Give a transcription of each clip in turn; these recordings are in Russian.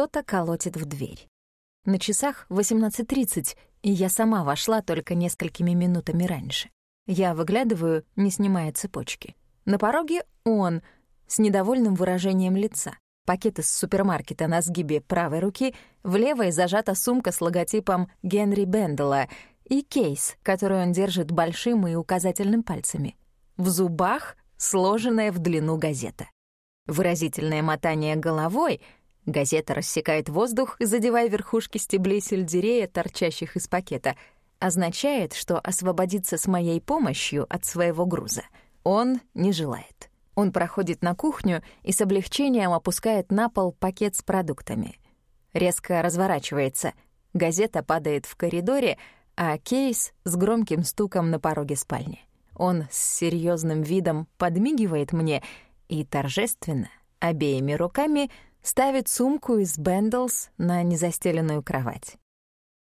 Кто-то колотит в дверь. На часах 18.30, и я сама вошла только несколькими минутами раньше. Я выглядываю, не снимая цепочки. На пороге он, с недовольным выражением лица. Пакет из супермаркета на сгибе правой руки, в левой зажата сумка с логотипом Генри Бендела и кейс, который он держит большим и указательным пальцами. В зубах сложенная в длину газета. Выразительное мотание головой — газета рассекает воздух, задевая верхушки стеблей сельдерея, торчащих из пакета — означает, что освободиться с моей помощью от своего груза он не желает. Он проходит на кухню и с облегчением опускает на пол пакет с продуктами. Резко разворачивается. Газета падает в коридоре, а кейс с громким стуком на пороге спальни. Он с серьезным видом подмигивает мне и торжественно, обеими руками, ставит сумку из Бендлс на незастеленную кровать.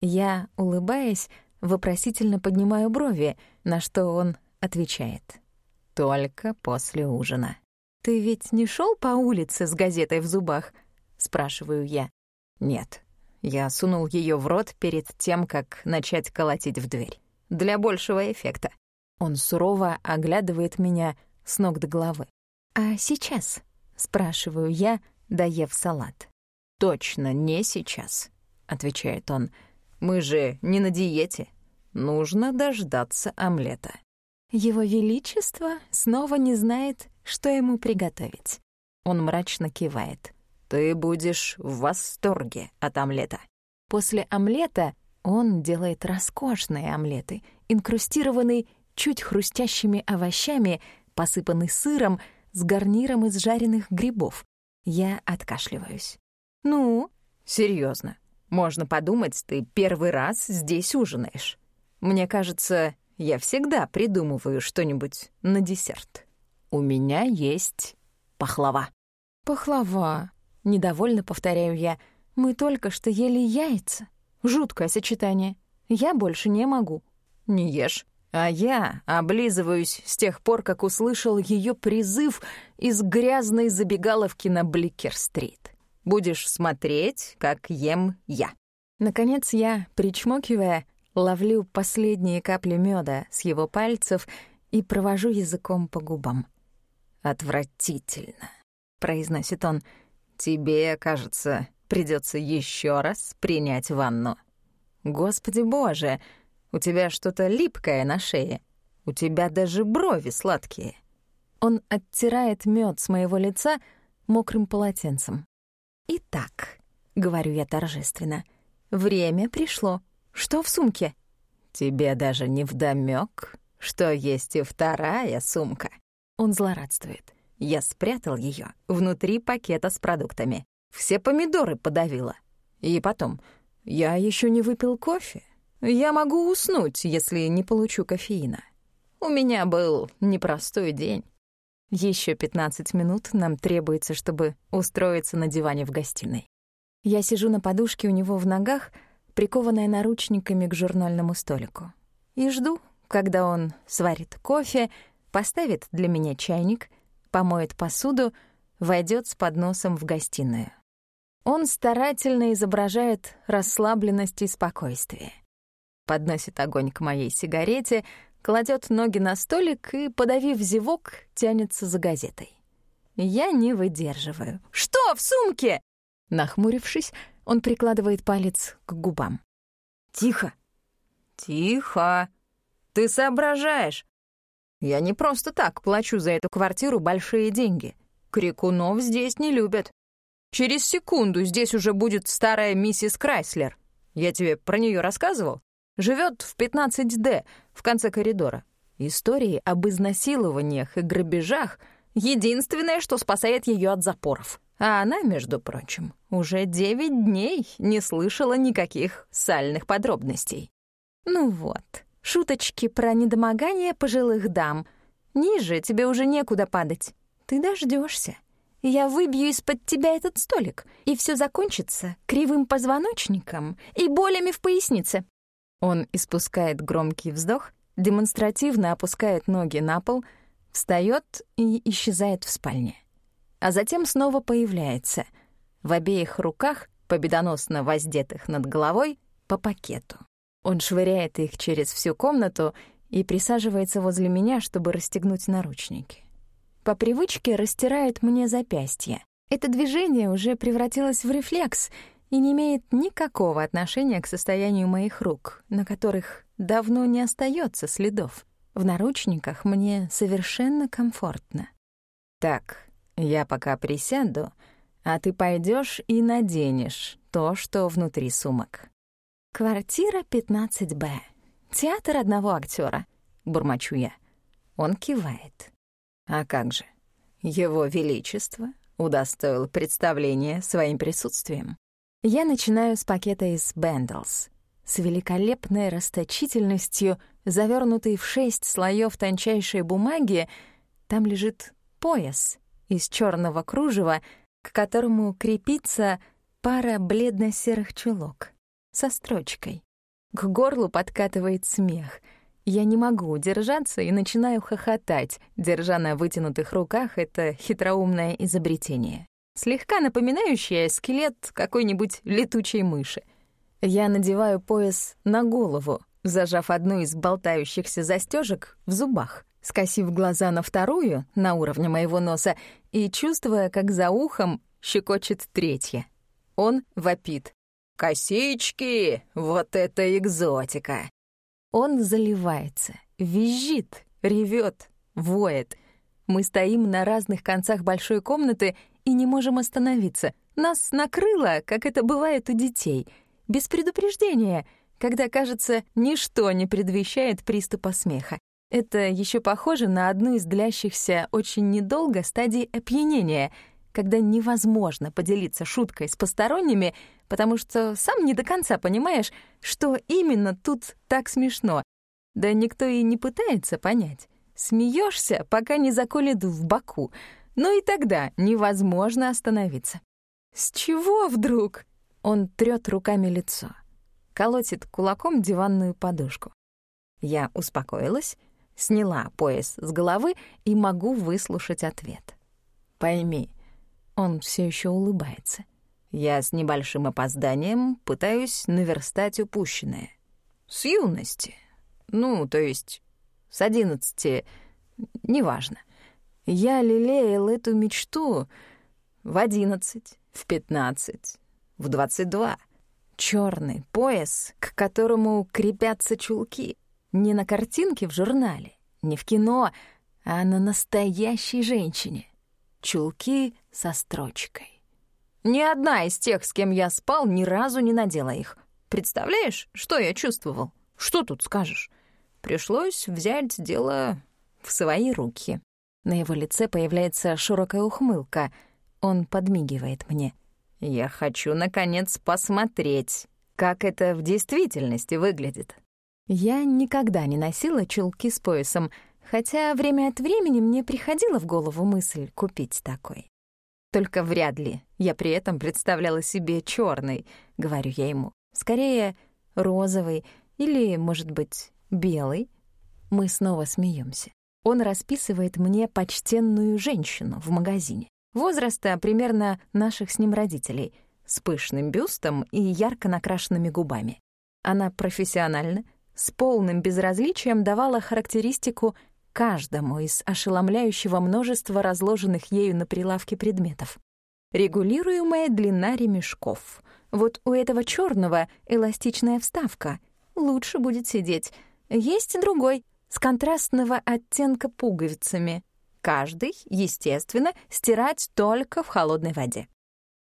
Я, улыбаясь, вопросительно поднимаю брови, на что он отвечает. «Только после ужина». «Ты ведь не шел по улице с газетой в зубах?» — спрашиваю я. «Нет». Я сунул ее в рот перед тем, как начать колотить в дверь. Для большего эффекта. Он сурово оглядывает меня с ног до головы. «А сейчас?» — спрашиваю я, доев салат. «Точно не сейчас», — отвечает он. «Мы же не на диете. Нужно дождаться омлета». Его Величество снова не знает, что ему приготовить. Он мрачно кивает. «Ты будешь в восторге от омлета». После омлета он делает роскошные омлеты, инкрустированные чуть хрустящими овощами, посыпанный сыром с гарниром из жареных грибов. Я откашливаюсь. «Ну?» серьезно. Можно подумать, ты первый раз здесь ужинаешь. Мне кажется, я всегда придумываю что-нибудь на десерт. У меня есть пахлава». «Пахлава», — недовольно повторяю я. «Мы только что ели яйца. Жуткое сочетание. Я больше не могу». «Не ешь», а я облизываюсь с тех пор, как услышал ее призыв из грязной забегаловки на Бликер-стрит. Будешь смотреть, как ем я. Наконец я, причмокивая, ловлю последние капли меда с его пальцев и провожу языком по губам. «Отвратительно», — произносит он. «Тебе, кажется, придется еще раз принять ванну». «Господи боже!» У тебя что-то липкое на шее. У тебя даже брови сладкие». Он оттирает мед с моего лица мокрым полотенцем. «Итак», — говорю я торжественно, — «время пришло. Что в сумке?» «Тебе даже не вдомёк, что есть и вторая сумка». Он злорадствует. Я спрятал ее внутри пакета с продуктами. Все помидоры подавила. И потом, я еще не выпил кофе, я могу уснуть, если не получу кофеина. У меня был непростой день. Еще 15 минут нам требуется, чтобы устроиться на диване в гостиной. Я сижу на подушке у него в ногах, прикованная наручниками к журнальному столику, и жду, когда он сварит кофе, поставит для меня чайник, помоет посуду, войдет с подносом в гостиную. Он старательно изображает расслабленность и спокойствие подносит огонь к моей сигарете, кладет ноги на столик и, подавив зевок, тянется за газетой. Я не выдерживаю. «Что в сумке?» Нахмурившись, он прикладывает палец к губам. «Тихо!» «Тихо! Ты соображаешь! Я не просто так плачу за эту квартиру большие деньги. Крикунов здесь не любят. Через секунду здесь уже будет старая миссис Крайслер. Я тебе про нее рассказывал? Живет в 15D, в конце коридора. Истории об изнасилованиях и грабежах — единственное, что спасает ее от запоров. А она, между прочим, уже девять дней не слышала никаких сальных подробностей. Ну вот, шуточки про недомогание пожилых дам. Ниже тебе уже некуда падать. Ты дождешься. Я выбью из-под тебя этот столик, и все закончится кривым позвоночником и болями в пояснице. Он испускает громкий вздох, демонстративно опускает ноги на пол, встает и исчезает в спальне. А затем снова появляется. В обеих руках победоносно воздетых над головой, по пакету. Он швыряет их через всю комнату и присаживается возле меня, чтобы расстегнуть наручники. По привычке растирает мне запястье. Это движение уже превратилось в рефлекс и не имеет никакого отношения к состоянию моих рук, на которых давно не остается следов. В наручниках мне совершенно комфортно. Так, я пока присяду, а ты пойдешь и наденешь то, что внутри сумок. Квартира 15Б. Театр одного актера, бурмочу я. Он кивает. А как же? Его Величество удостоил представления своим присутствием. Я начинаю с пакета из Бендлс. С великолепной расточительностью, завернутый в шесть слоев тончайшей бумаги, там лежит пояс из черного кружева, к которому крепится пара бледно-серых чулок со строчкой. К горлу подкатывает смех. Я не могу удержаться и начинаю хохотать, держа на вытянутых руках это хитроумное изобретение, слегка напоминающее скелет какой-нибудь летучей мыши. Я надеваю пояс на голову, зажав одну из болтающихся застежек в зубах, скосив глаза на вторую, на уровне моего носа, и чувствуя, как за ухом щекочет третья. Он вопит. «Косички! Вот это экзотика!» Он заливается, визжит, ревет, воет. Мы стоим на разных концах большой комнаты и не можем остановиться. Нас накрыло, как это бывает у детей, без предупреждения, когда, кажется, ничто не предвещает приступа смеха. Это еще похоже на одну из длящихся очень недолго стадий опьянения — когда невозможно поделиться шуткой с посторонними, потому что сам не до конца понимаешь, что именно тут так смешно. Да никто и не пытается понять. Смеешься, пока не заколет в боку. Но и тогда невозможно остановиться. «С чего вдруг?» Он трёт руками лицо, колотит кулаком диванную подушку. Я успокоилась, сняла пояс с головы и могу выслушать ответ. Пойми, он все еще улыбается. Я с небольшим опозданием пытаюсь наверстать упущенное. С юности. Ну, то есть с одиннадцати, неважно. Я лелеял эту мечту в одиннадцать, в пятнадцать, в двадцать два. Черный пояс, к которому крепятся чулки. Не на картинке в журнале, не в кино, а на настоящей женщине. Чулки со строчкой. Ни одна из тех, с кем я спал, ни разу не надела их. Представляешь, что я чувствовал? Что тут скажешь? Пришлось взять дело в свои руки. На его лице появляется широкая ухмылка. Он подмигивает мне. Я хочу, наконец, посмотреть, как это в действительности выглядит. Я никогда не носила чулки с поясом, хотя время от времени мне приходила в голову мысль купить такой. Только вряд ли я при этом представляла себе черный, говорю я ему. Скорее, розовый или, может быть, белый. Мы снова смеемся. Он расписывает мне почтенную женщину в магазине. Возраста примерно наших с ним родителей, с пышным бюстом и ярко накрашенными губами. Она профессионально, с полным безразличием давала характеристику каждому из ошеломляющего множества разложенных ею на прилавке предметов. Регулируемая длина ремешков. Вот у этого черного эластичная вставка. Лучше будет сидеть. Есть другой, с контрастного оттенка пуговицами. Каждый, естественно, стирать только в холодной воде.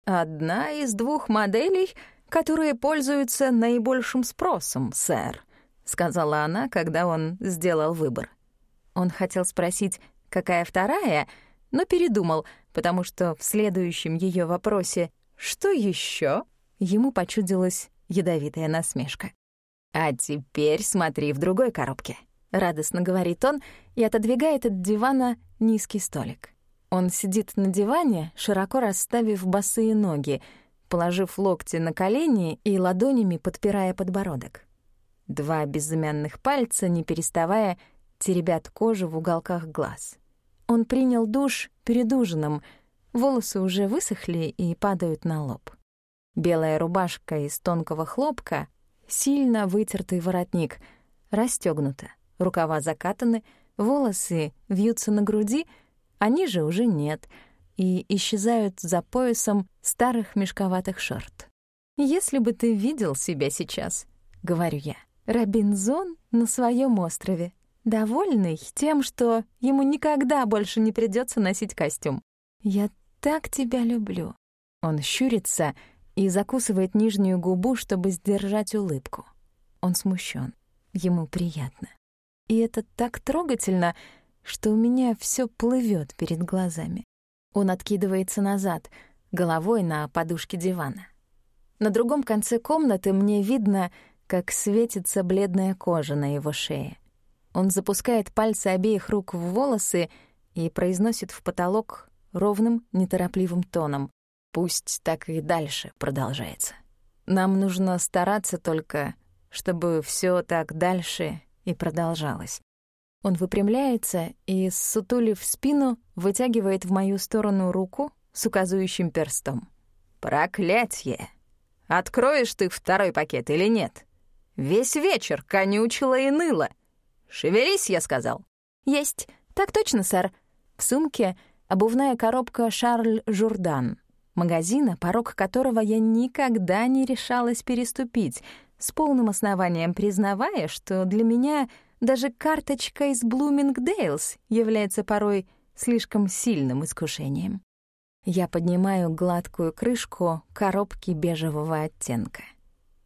Одна из двух моделей, которые пользуются наибольшим спросом, сэр, сказала она, когда он сделал выбор. Он хотел спросить, какая вторая, но передумал, потому что в следующем ее вопросе «Что еще?» ему почудилась ядовитая насмешка. «А теперь смотри в другой коробке», — радостно говорит он и отодвигает от дивана низкий столик. Он сидит на диване, широко расставив босые ноги, положив локти на колени и ладонями подпирая подбородок. Два безымянных пальца, не переставая, теребят кожу в уголках глаз. Он принял душ перед ужином, волосы уже высохли и падают на лоб. Белая рубашка из тонкого хлопка, сильно вытертый воротник, расстёгнута, рукава закатаны, волосы вьются на груди, а ниже уже нет и исчезают за поясом старых мешковатых шорт. «Если бы ты видел себя сейчас», — говорю я, — «Робинзон на своем острове, довольный тем, что ему никогда больше не придется носить костюм. Я так тебя люблю». Он щурится и закусывает нижнюю губу, чтобы сдержать улыбку. Он смущен, ему приятно. И это так трогательно, что у меня все плывет перед глазами. Он откидывается назад, головой на подушке дивана. На другом конце комнаты мне видно, как светится бледная кожа на его шее. Он запускает пальцы обеих рук в волосы и произносит в потолок ровным, неторопливым тоном. Пусть так и дальше продолжается. Нам нужно стараться только, чтобы все так дальше и продолжалось. Он выпрямляется и, сутулив спину, вытягивает в мою сторону руку с указывающим перстом. «Проклятье!» Откроешь ты второй пакет или нет? Весь вечер конючила и ныла. Шевелись, я сказал. Есть. Так точно, сэр. В сумке обувная коробка «Шарль Журдан», магазина, порог которого я никогда не решалась переступить, с полным основанием признавая, что для меня даже карточка из Блумингдейлс является порой слишком сильным искушением. Я поднимаю гладкую крышку коробки бежевого оттенка.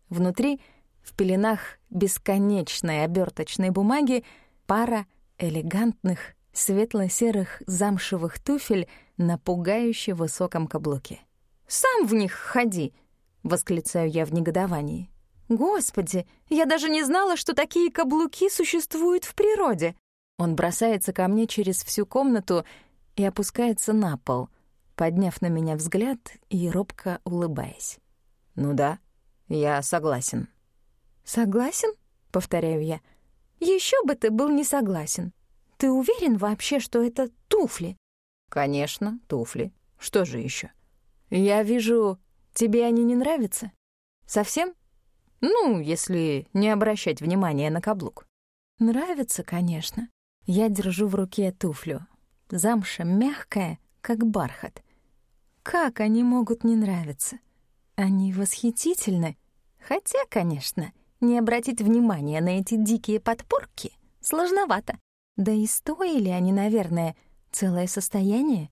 Внутри, в пеленах бесконечной оберточной бумаги, пара элегантных светло-серых замшевых туфель на пугающе высоком каблуке. «Сам в них ходи!» — восклицаю я в негодовании. «Господи, я даже не знала, что такие каблуки существуют в природе!» Он бросается ко мне через всю комнату и опускается на пол, подняв на меня взгляд и робко улыбаясь. «Ну да, я согласен». «Согласен?» — повторяю я. Еще бы ты был не согласен. Ты уверен вообще, что это туфли?» «Конечно, туфли. Что же еще? «Я вижу, тебе они не нравятся? Совсем?» «Ну, если не обращать внимания на каблук». «Нравится, конечно. Я держу в руке туфлю. Замша мягкая, как бархат. Как они могут не нравиться? Они восхитительны. Хотя, конечно, не обратить внимания на эти дикие подпорки сложновато. Да и стоили они, наверное, целое состояние.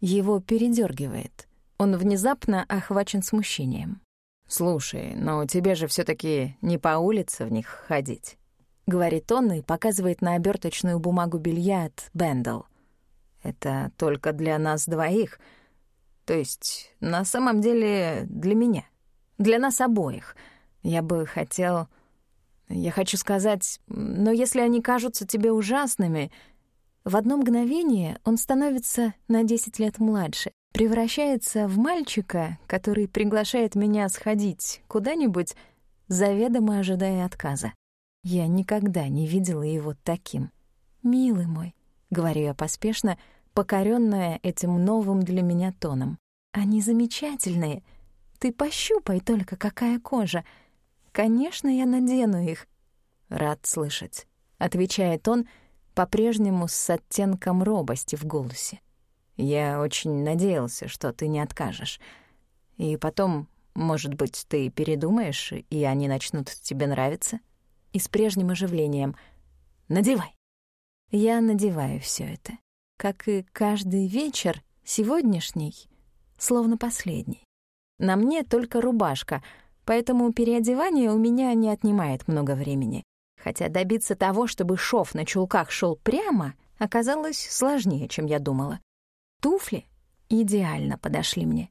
Его передергивает. Он внезапно охвачен смущением. «Слушай, но тебе же все таки не по улице в них ходить», — говорит он и показывает на оберточную бумагу белья от Бендл. «Это только для нас двоих», — то есть, на самом деле, для меня. Для нас обоих. Я бы хотел... Я хочу сказать, но если они кажутся тебе ужасными... В одно мгновение он становится на 10 лет младше, превращается в мальчика, который приглашает меня сходить куда-нибудь, заведомо ожидая отказа. Я никогда не видела его таким. «Милый мой», — говорю я поспешно, — покорённая этим новым для меня тоном. «Они замечательные. Ты пощупай только, какая кожа. Конечно, я надену их». «Рад слышать», — отвечает он, по-прежнему с оттенком робости в голосе. «Я очень надеялся, что ты не откажешь. И потом, может быть, ты передумаешь, и они начнут тебе нравиться?» И с прежним оживлением. «Надевай!» Я надеваю все это как и каждый вечер, сегодняшний, словно последний. На мне только рубашка, поэтому переодевание у меня не отнимает много времени. Хотя добиться того, чтобы шов на чулках шел прямо, оказалось сложнее, чем я думала. Туфли идеально подошли мне.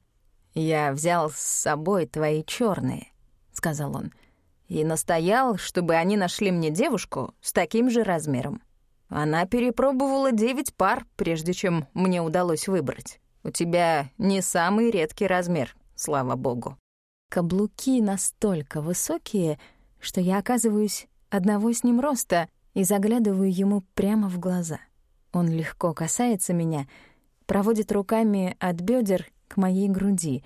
«Я взял с собой твои черные, сказал он, «и настоял, чтобы они нашли мне девушку с таким же размером. Она перепробовала девять пар, прежде чем мне удалось выбрать. У тебя не самый редкий размер, слава богу. Каблуки настолько высокие, что я оказываюсь одного с ним роста и заглядываю ему прямо в глаза. Он легко касается меня, проводит руками от бедер к моей груди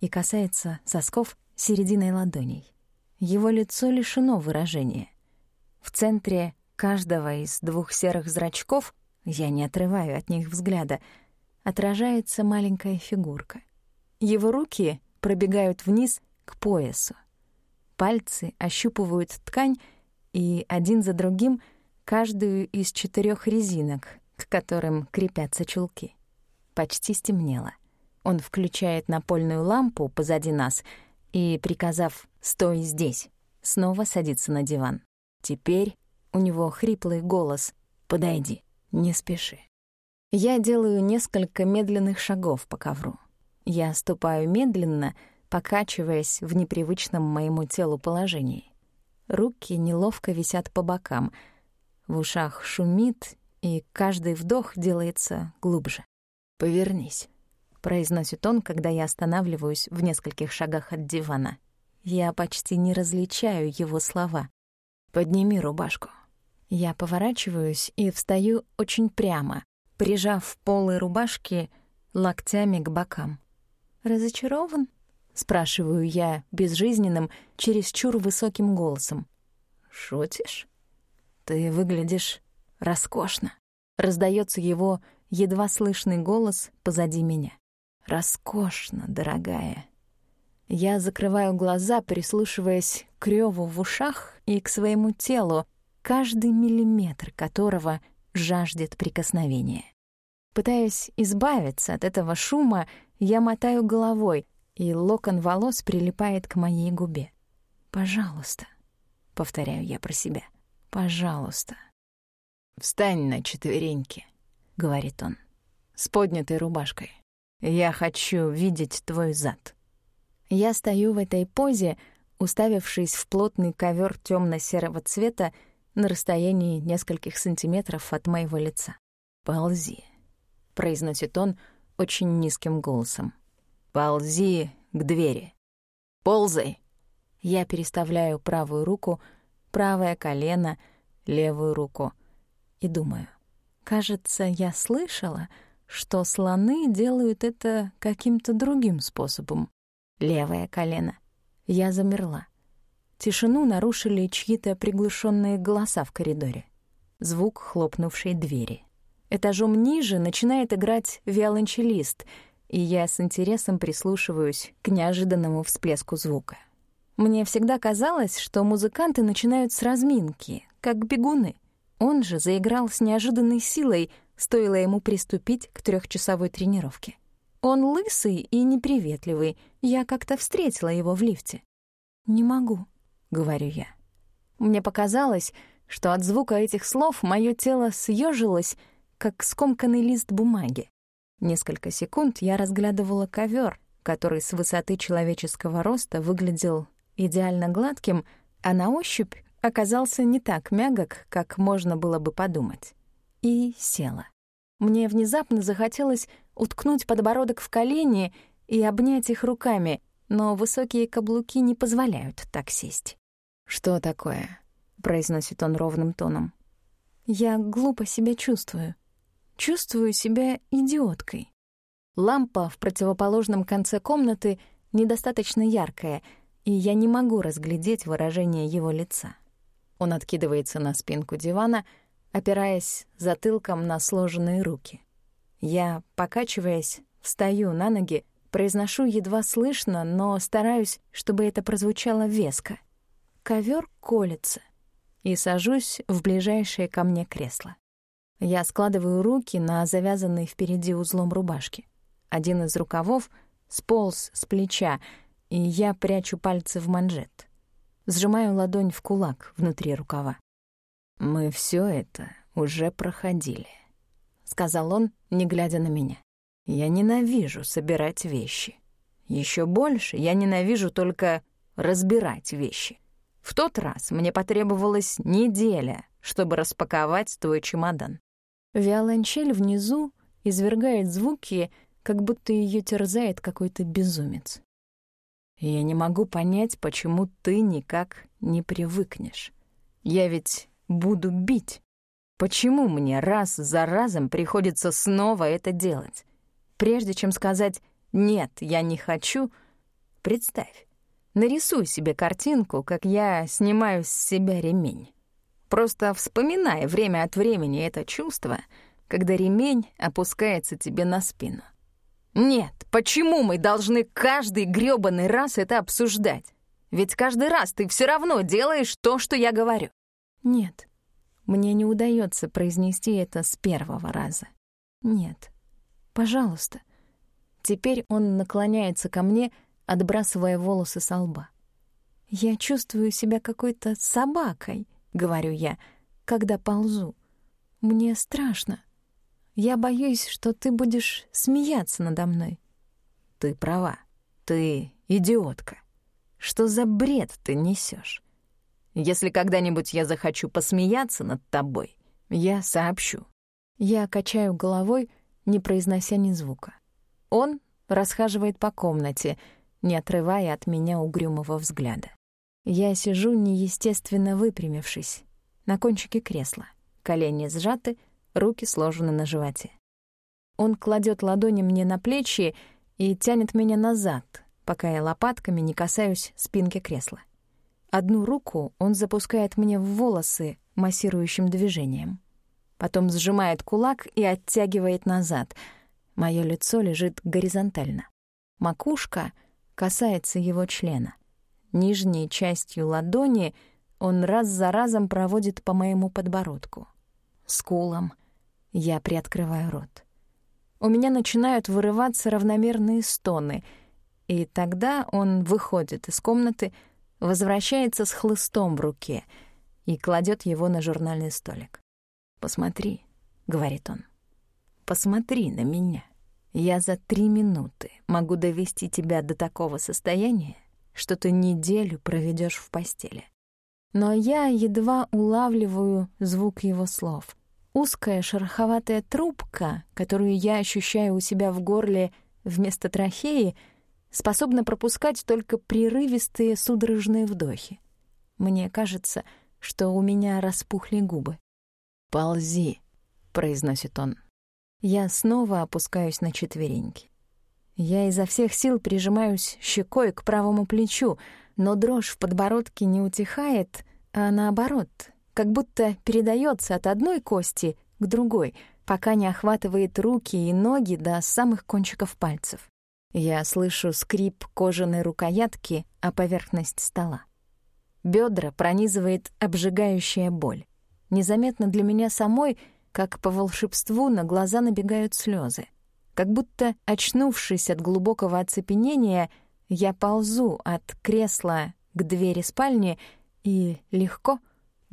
и касается сосков серединой ладоней. Его лицо лишено выражения. В центре каждого из двух серых зрачков, я не отрываю от них взгляда, отражается маленькая фигурка. Его руки пробегают вниз к поясу. Пальцы ощупывают ткань и один за другим каждую из четырех резинок, к которым крепятся чулки. Почти стемнело. Он включает напольную лампу позади нас и, приказав «стой здесь», снова садится на диван. Теперь у него хриплый голос «подойди, не спеши». Я делаю несколько медленных шагов по ковру. Я ступаю медленно, покачиваясь в непривычном моему телу положении. Руки неловко висят по бокам, в ушах шумит, и каждый вдох делается глубже. «Повернись», — произносит он, когда я останавливаюсь в нескольких шагах от дивана. Я почти не различаю его слова. «Подними рубашку». Я поворачиваюсь и встаю очень прямо, прижав полы рубашки локтями к бокам. «Разочарован?» — спрашиваю я безжизненным, чересчур высоким голосом. «Шутишь? Ты выглядишь роскошно». Раздается его едва слышный голос позади меня. «Роскошно, дорогая». Я закрываю глаза, прислушиваясь к рёву в ушах и к своему телу, каждый миллиметр которого жаждет прикосновения. Пытаясь избавиться от этого шума, я мотаю головой, и локон волос прилипает к моей губе. «Пожалуйста», — повторяю я про себя, — «пожалуйста». «Встань на четвереньки», — говорит он, — «с поднятой рубашкой. Я хочу видеть твой зад». Я стою в этой позе, уставившись в плотный ковер темно серого цвета на расстоянии нескольких сантиметров от моего лица. «Ползи», — произносит он очень низким голосом. «Ползи к двери. Ползай!» Я переставляю правую руку, правое колено, левую руку и думаю. Кажется, я слышала, что слоны делают это каким-то другим способом. Левое колено. Я замерла. Тишину нарушили чьи-то приглушенные голоса в коридоре. Звук хлопнувшей двери. Этажом ниже начинает играть виолончелист, и я с интересом прислушиваюсь к неожиданному всплеску звука. Мне всегда казалось, что музыканты начинают с разминки, как бегуны. Он же заиграл с неожиданной силой, стоило ему приступить к трехчасовой тренировке. Он лысый и неприветливый, я как-то встретила его в лифте. «Не могу», — говорю я. Мне показалось, что от звука этих слов мое тело съежилось как скомканный лист бумаги. Несколько секунд я разглядывала ковер, который с высоты человеческого роста выглядел идеально гладким, а на ощупь оказался не так мягок, как можно было бы подумать. И села. Мне внезапно захотелось уткнуть подбородок в колени и обнять их руками, но высокие каблуки не позволяют так сесть. «Что такое?» — произносит он ровным тоном. «Я глупо себя чувствую. Чувствую себя идиоткой. Лампа в противоположном конце комнаты недостаточно яркая, и я не могу разглядеть выражение его лица. Он откидывается на спинку дивана, опираясь затылком на сложенные руки. Я, покачиваясь, встаю на ноги, произношу едва слышно, но стараюсь, чтобы это прозвучало веско. Ковер колется, и сажусь в ближайшее ко мне кресло. Я складываю руки на завязанной впереди узлом рубашки. Один из рукавов сполз с плеча, и я прячу пальцы в манжет. Сжимаю ладонь в кулак внутри рукава. «Мы все это уже проходили», — сказал он, не глядя на меня. «Я ненавижу собирать вещи. Еще больше я ненавижу только разбирать вещи. В тот раз мне потребовалась неделя, чтобы распаковать твой чемодан. Виолончель внизу извергает звуки, как будто ее терзает какой-то безумец. Я не могу понять, почему ты никак не привыкнешь. Я ведь буду бить. Почему мне раз за разом приходится снова это делать? Прежде чем сказать «нет, я не хочу», представь. Нарисуй себе картинку, как я снимаю с себя ремень. Просто вспоминай время от времени это чувство, когда ремень опускается тебе на спину. Нет, почему мы должны каждый грёбаный раз это обсуждать? Ведь каждый раз ты все равно делаешь то, что я говорю. Нет, мне не удается произнести это с первого раза. Нет, пожалуйста. Теперь он наклоняется ко мне, отбрасывая волосы со лба. «Я чувствую себя какой-то собакой», — говорю я, когда ползу. «Мне страшно. Я боюсь, что ты будешь смеяться надо мной». «Ты права. Ты идиотка. Что за бред ты несешь? Если когда-нибудь я захочу посмеяться над тобой, я сообщу». Я качаю головой, не произнося ни звука. Он расхаживает по комнате, не отрывая от меня угрюмого взгляда. Я сижу неестественно выпрямившись, на кончике кресла, колени сжаты, руки сложены на животе. Он кладет ладони мне на плечи и тянет меня назад, пока я лопатками не касаюсь спинки кресла. Одну руку он запускает мне в волосы массирующим движением. Потом сжимает кулак и оттягивает назад. Моё лицо лежит горизонтально. Макушка касается его члена. Нижней частью ладони он раз за разом проводит по моему подбородку. Скулам я приоткрываю рот. У меня начинают вырываться равномерные стоны, и тогда он выходит из комнаты, возвращается с хлыстом в руке и кладет его на журнальный столик. «Посмотри», — говорит он, — «посмотри на меня». Я за три минуты могу довести тебя до такого состояния, что ты неделю проведешь в постели. Но я едва улавливаю звук его слов. Узкая шероховатая трубка, которую я ощущаю у себя в горле вместо трахеи, способна пропускать только прерывистые судорожные вдохи. Мне кажется, что у меня распухли губы. «Ползи», — произносит он. Я снова опускаюсь на четвереньки. Я изо всех сил прижимаюсь щекой к правому плечу, но дрожь в подбородке не утихает, а наоборот, как будто передается от одной кости к другой, пока не охватывает руки и ноги до самых кончиков пальцев. Я слышу скрип кожаной рукоятки о поверхность стола. Бедра пронизывает обжигающая боль. Незаметно для меня самой — как по волшебству на глаза набегают слезы. Как будто, очнувшись от глубокого оцепенения, я ползу от кресла к двери спальни и легко,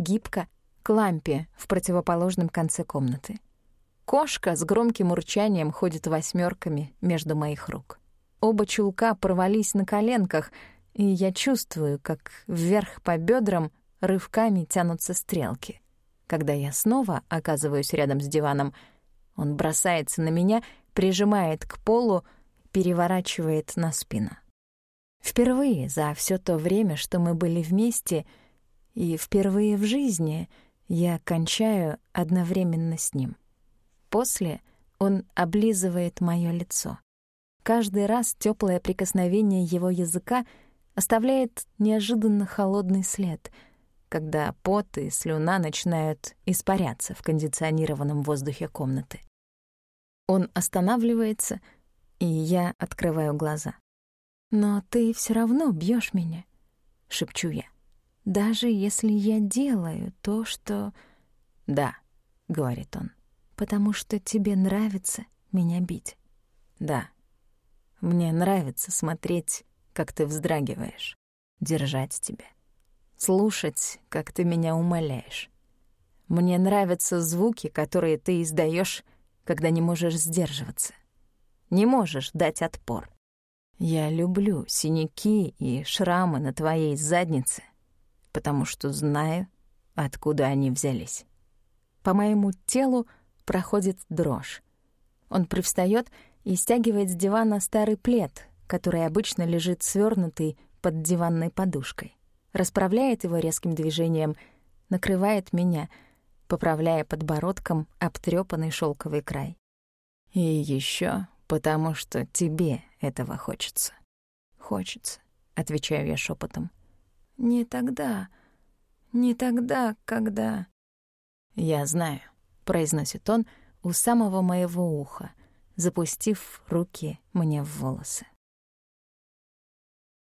гибко, к лампе в противоположном конце комнаты. Кошка с громким урчанием ходит восьмерками между моих рук. Оба чулка порвались на коленках, и я чувствую, как вверх по бедрам рывками тянутся стрелки. Когда я снова оказываюсь рядом с диваном, он бросается на меня, прижимает к полу, переворачивает на спину. Впервые за все то время, что мы были вместе, и впервые в жизни я кончаю одновременно с ним. После он облизывает мое лицо. Каждый раз теплое прикосновение его языка оставляет неожиданно холодный след — когда пот и слюна начинают испаряться в кондиционированном воздухе комнаты. Он останавливается, и я открываю глаза. «Но ты все равно бьешь меня», — шепчу я. «Даже если я делаю то, что...» «Да», — говорит он, — «потому что тебе нравится меня бить». «Да, мне нравится смотреть, как ты вздрагиваешь, держать тебя» слушать, как ты меня умоляешь. Мне нравятся звуки, которые ты издаешь, когда не можешь сдерживаться. Не можешь дать отпор. Я люблю синяки и шрамы на твоей заднице, потому что знаю, откуда они взялись. По моему телу проходит дрожь. Он привстаёт и стягивает с дивана старый плед, который обычно лежит свернутый под диванной подушкой расправляет его резким движением, накрывает меня, поправляя подбородком обтрёпанный шелковый край. И еще потому, что тебе этого хочется. «Хочется», — отвечаю я шепотом. «Не тогда, не тогда, когда...» «Я знаю», — произносит он у самого моего уха, запустив руки мне в волосы.